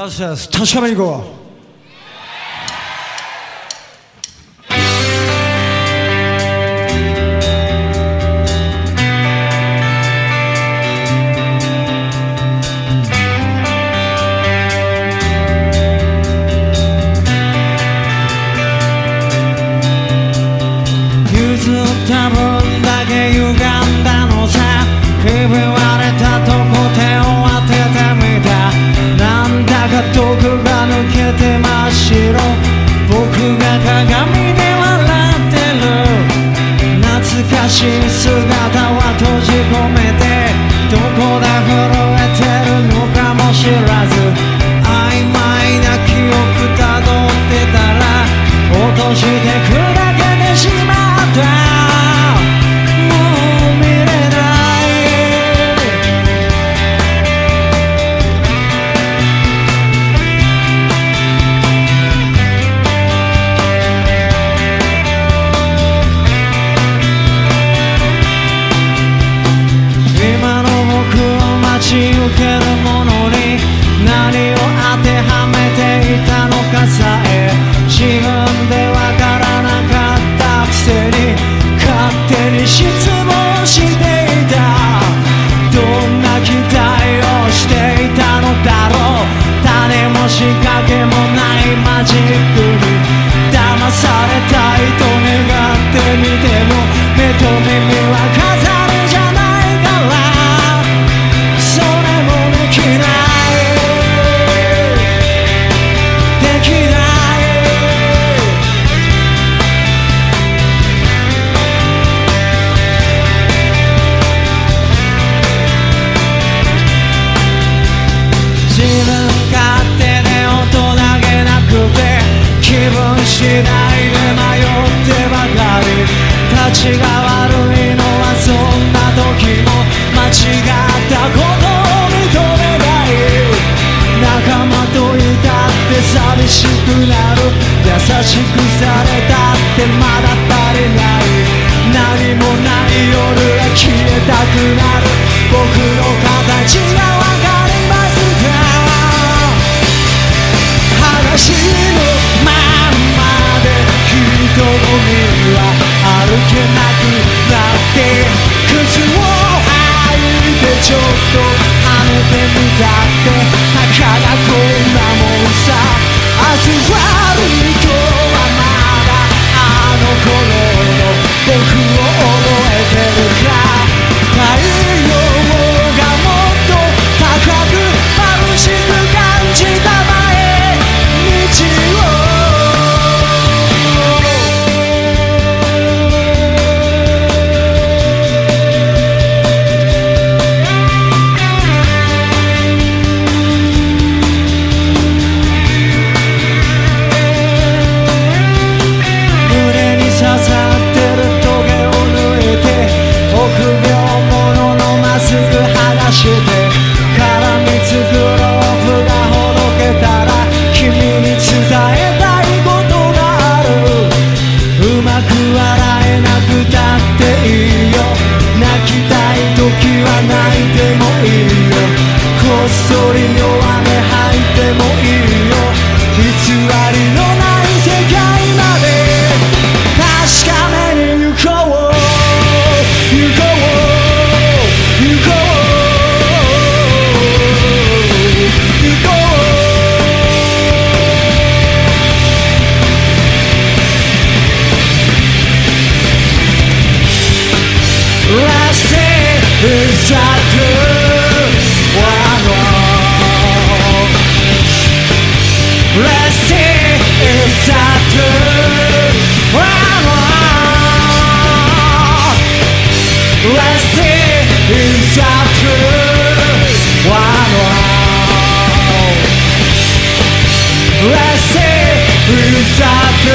Bases, Tasha Migo. Use the time. crashing so now 気分次第で迷ってばかり立ちが悪いのはそんな時も間違ったことを認めない。仲間といたって寂しくなる。優しくされたってまだ足りない。何もない夜は消えたくなる。僕の形がわかりますか話は歩けなくなって靴を履いてちょっとあのてみたって Let's see who's up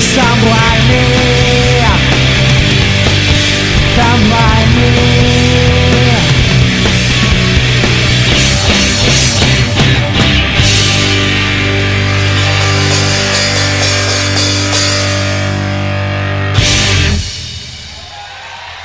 someone new.